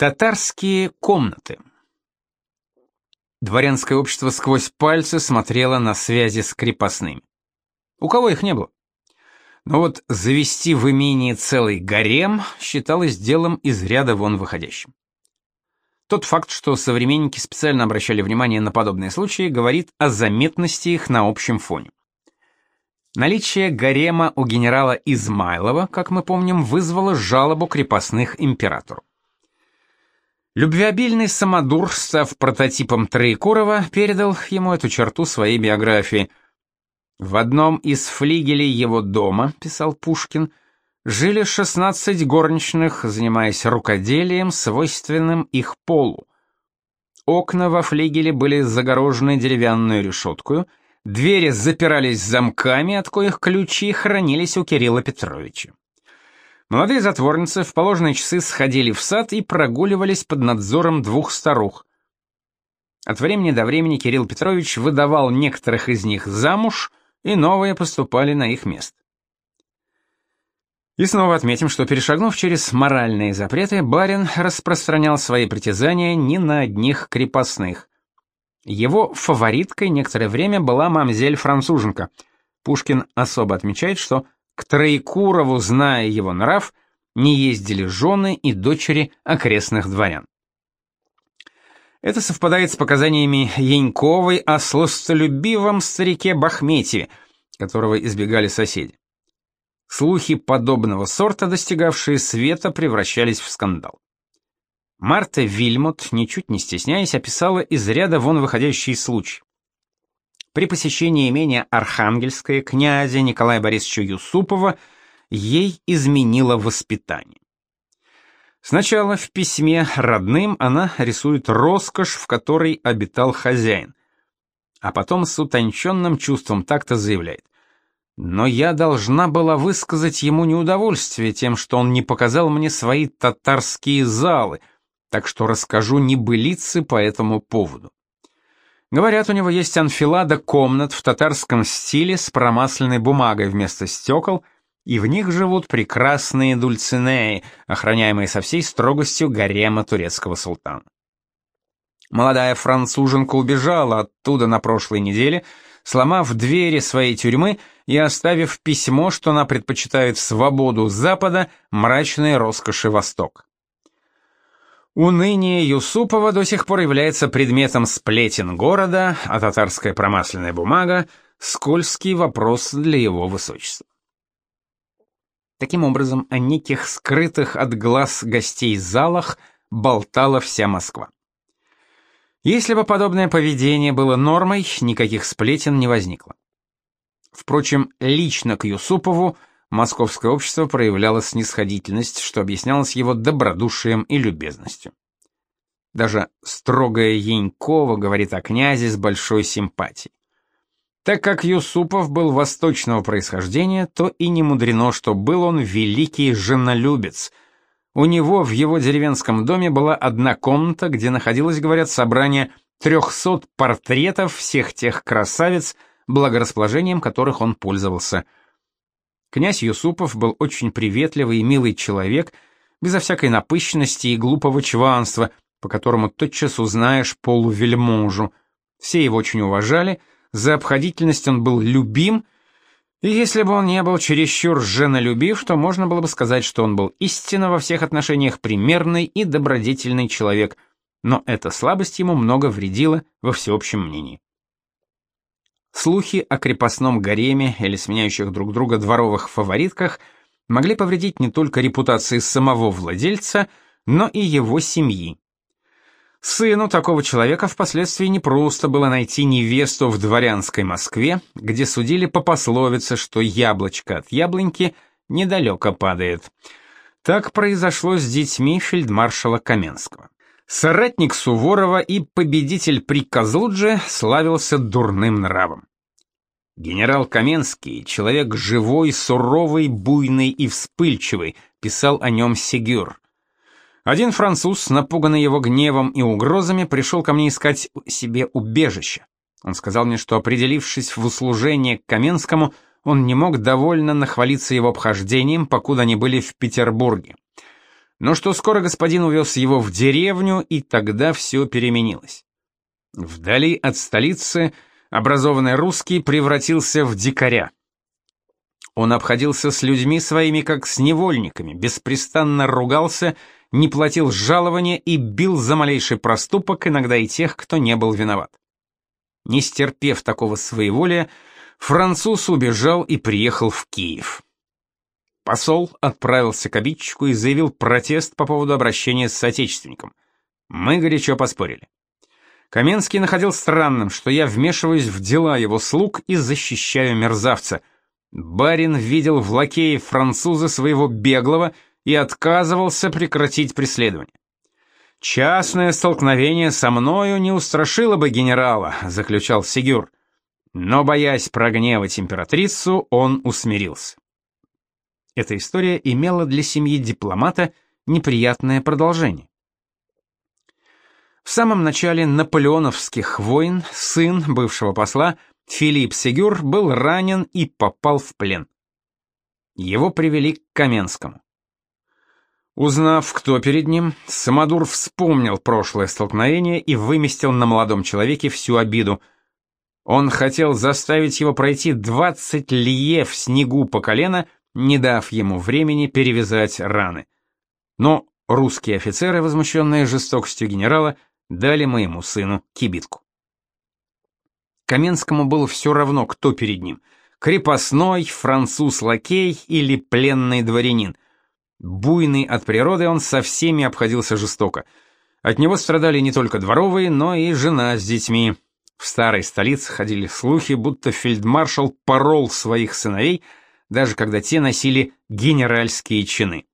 Татарские комнаты. Дворянское общество сквозь пальцы смотрело на связи с крепостными. У кого их не было? Но вот завести в имении целый гарем считалось делом из ряда вон выходящим. Тот факт, что современники специально обращали внимание на подобные случаи, говорит о заметности их на общем фоне. Наличие гарема у генерала Измайлова, как мы помним, вызвало жалобу крепостных императору. Любвеобильный самодур, став прототипом Троекурова, передал ему эту черту своей биографии. В одном из флигелей его дома, писал Пушкин, жили 16 горничных, занимаясь рукоделием, свойственным их полу. Окна во флигеле были загорожены деревянной решеткой, двери запирались замками, от коих ключи хранились у Кирилла Петровича. Молодые затворницы в положенные часы сходили в сад и прогуливались под надзором двух старух. От времени до времени Кирилл Петрович выдавал некоторых из них замуж, и новые поступали на их место. И снова отметим, что перешагнув через моральные запреты, барин распространял свои притязания не на одних крепостных. Его фавориткой некоторое время была мамзель-француженка. Пушкин особо отмечает, что к Троекурову, зная его нрав, не ездили жены и дочери окрестных дворян. Это совпадает с показаниями Яньковой о сластолюбивом старике Бахметьеве, которого избегали соседи. Слухи подобного сорта, достигавшие света, превращались в скандал. Марта Вильмут, ничуть не стесняясь, описала из ряда вон выходящий случай. При посещении имения Архангельское князя Николая Борисовича Юсупова ей изменило воспитание. Сначала в письме родным она рисует роскошь, в которой обитал хозяин, а потом с утонченным чувством так-то заявляет. Но я должна была высказать ему неудовольствие тем, что он не показал мне свои татарские залы, так что расскажу небылицы по этому поводу. Говорят, у него есть анфилада комнат в татарском стиле с промасленной бумагой вместо стекол, и в них живут прекрасные дульцинеи, охраняемые со всей строгостью гарема турецкого султана. Молодая француженка убежала оттуда на прошлой неделе, сломав двери своей тюрьмы и оставив письмо, что она предпочитает свободу Запада мрачной роскоши Востока. Уныние Юсупова до сих пор является предметом сплетен города, а татарская промасленная бумага — скользкий вопрос для его высочества. Таким образом, о неких скрытых от глаз гостей залах болтала вся Москва. Если бы подобное поведение было нормой, никаких сплетен не возникло. Впрочем, лично к Юсупову – московское общество проявляло снисходительность, что объяснялось его добродушием и любезностью. Даже строгая Янькова говорит о князе с большой симпатией. Так как Юсупов был восточного происхождения, то и не мудрено, что был он великий женолюбец. У него в его деревенском доме была одна комната, где находилось, говорят, собрание трехсот портретов всех тех красавиц, благорасположением которых он пользовался – Князь Юсупов был очень приветливый и милый человек, безо всякой напыщенности и глупого чванства, по которому тотчас узнаешь полувельможу. Все его очень уважали, за обходительность он был любим, и если бы он не был чересчур женолюбив, то можно было бы сказать, что он был истинно во всех отношениях примерный и добродетельный человек, но эта слабость ему много вредила во всеобщем мнении. Слухи о крепостном гареме или сменяющих друг друга дворовых фаворитках могли повредить не только репутации самого владельца, но и его семьи. Сыну такого человека впоследствии непросто было найти невесту в дворянской Москве, где судили по пословице, что яблочко от яблоньки недалеко падает. Так произошло с детьми фельдмаршала Каменского. Соратник Суворова и победитель при Козлудже славился дурным нравом. Генерал Каменский, человек живой, суровый, буйный и вспыльчивый, писал о нем Сегюр. Один француз, напуганный его гневом и угрозами, пришел ко мне искать себе убежище. Он сказал мне, что, определившись в услужение к Каменскому, он не мог довольно нахвалиться его обхождением, покуда они были в Петербурге. Но что скоро господин увез его в деревню, и тогда все переменилось. Вдали от столицы образованный русский превратился в дикаря. Он обходился с людьми своими как с невольниками, беспрестанно ругался, не платил жалования и бил за малейший проступок, иногда и тех, кто не был виноват. Не стерпев такого своеволия, француз убежал и приехал в Киев. Посол отправился к обидчику и заявил протест по поводу обращения с соотечественником. Мы горячо поспорили. Каменский находил странным, что я вмешиваюсь в дела его слуг и защищаю мерзавца. Барин видел в лакее француза своего беглого и отказывался прекратить преследование. «Частное столкновение со мною не устрашило бы генерала», — заключал Сигюр. Но, боясь прогневать императрицу, он усмирился. Эта история имела для семьи дипломата неприятное продолжение. В самом начале наполеоновских войн сын бывшего посла Филипп Сегюр был ранен и попал в плен. Его привели к Каменскому. Узнав, кто перед ним, Самодур вспомнил прошлое столкновение и выместил на молодом человеке всю обиду. Он хотел заставить его пройти 20 лье в снегу по колено, не дав ему времени перевязать раны. Но русские офицеры, возмущенные жестокостью генерала, дали моему сыну кибитку. Каменскому было все равно, кто перед ним — крепостной, француз-лакей или пленный дворянин. Буйный от природы, он со всеми обходился жестоко. От него страдали не только дворовые, но и жена с детьми. В старой столице ходили слухи, будто фельдмаршал порол своих сыновей, даже когда те носили генеральские чины.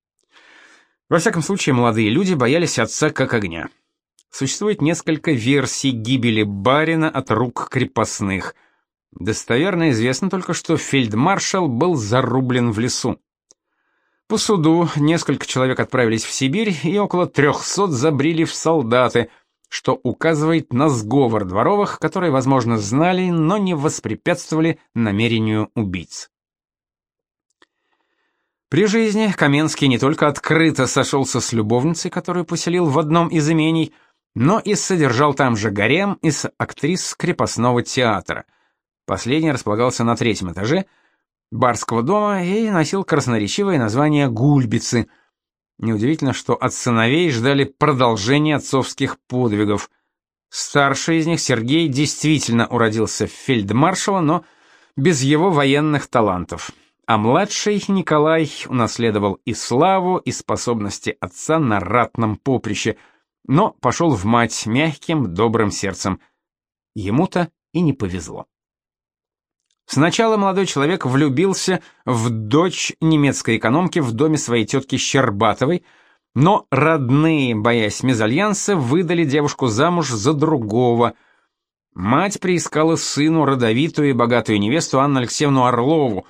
Во всяком случае, молодые люди боялись отца как огня. Существует несколько версий гибели барина от рук крепостных. Достоверно известно только, что фельдмаршал был зарублен в лесу. По суду несколько человек отправились в Сибирь, и около трехсот забрили в солдаты, что указывает на сговор дворовых, которые, возможно, знали, но не воспрепятствовали намерению убийц. При жизни Каменский не только открыто сошелся с любовницей, которую поселил в одном из имений, но и содержал там же гарем из актрис крепостного театра. Последний располагался на третьем этаже барского дома и носил красноречивое название «Гульбицы». Неудивительно, что от сыновей ждали продолжения отцовских подвигов. Старший из них, Сергей, действительно уродился в фельдмаршала, но без его военных талантов. А младший Николай унаследовал и славу, и способности отца на ратном поприще – но пошел в мать мягким, добрым сердцем. Ему-то и не повезло. Сначала молодой человек влюбился в дочь немецкой экономки в доме своей тетки Щербатовой, но родные, боясь мезальянса, выдали девушку замуж за другого. Мать приискала сыну родовитую и богатую невесту Анну Алексеевну Орлову,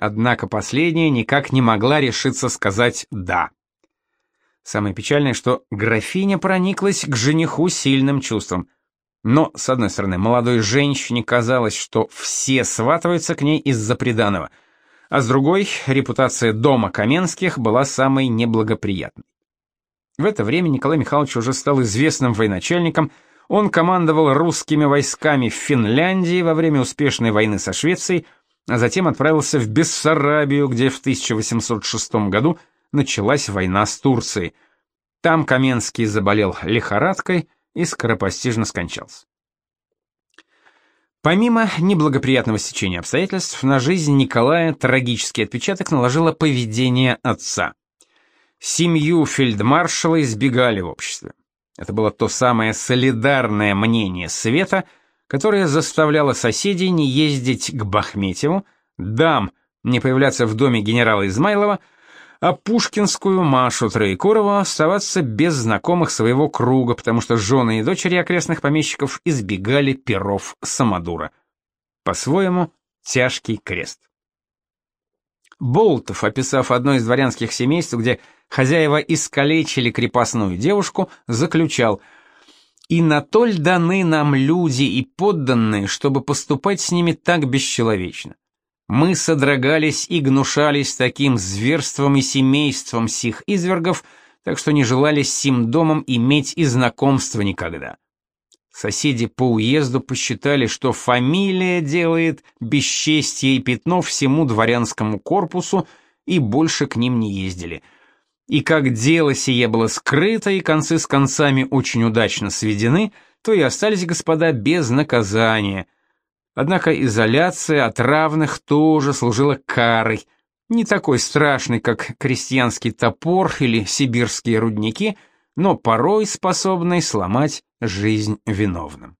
однако последняя никак не могла решиться сказать «да». Самое печальное, что графиня прониклась к жениху сильным чувством. Но, с одной стороны, молодой женщине казалось, что все сватываются к ней из-за приданого, а с другой, репутация дома Каменских была самой неблагоприятной. В это время Николай Михайлович уже стал известным военачальником, он командовал русскими войсками в Финляндии во время успешной войны со Швецией, а затем отправился в Бессарабию, где в 1806 году началась война с Турцией. Там Каменский заболел лихорадкой и скоропостижно скончался. Помимо неблагоприятного стечения обстоятельств, на жизнь Николая трагический отпечаток наложило поведение отца. Семью фельдмаршала избегали в обществе. Это было то самое солидарное мнение света, которое заставляло соседей не ездить к Бахметьеву, дам не появляться в доме генерала Измайлова, а Пушкинскую Машу Троекурову оставаться без знакомых своего круга, потому что жены и дочери окрестных помещиков избегали перов Самодура. По-своему, тяжкий крест. Болтов, описав одно из дворянских семейств, где хозяева искалечили крепостную девушку, заключал «И на толь даны нам люди и подданные, чтобы поступать с ними так бесчеловечно. Мы содрогались и гнушались таким зверством и семейством сих извергов, так что не желали с сим домом иметь и знакомства никогда. Соседи по уезду посчитали, что фамилия делает бесчестие и пятно всему дворянскому корпусу, и больше к ним не ездили. И как дело сие было скрыто и концы с концами очень удачно сведены, то и остались господа без наказания. Однако изоляция от равных тоже служила карой, не такой страшной, как крестьянский топор или сибирские рудники, но порой способной сломать жизнь виновным.